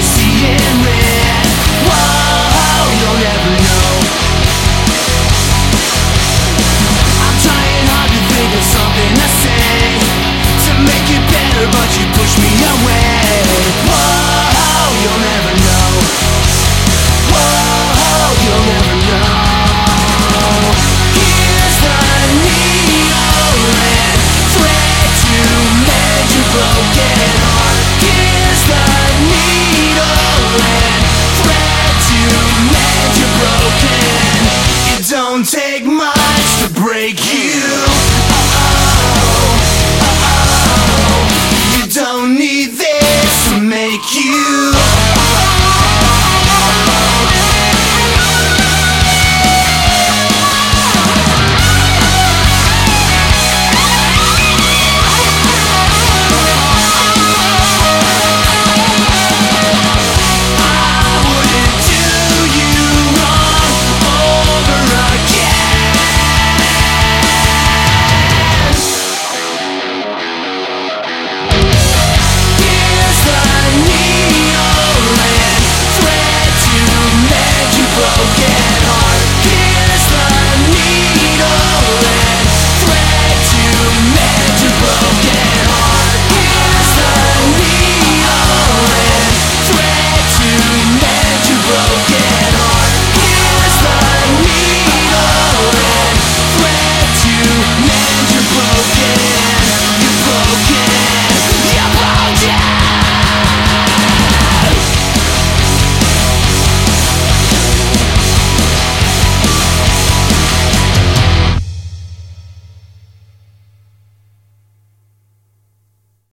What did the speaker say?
see it. take much to break you.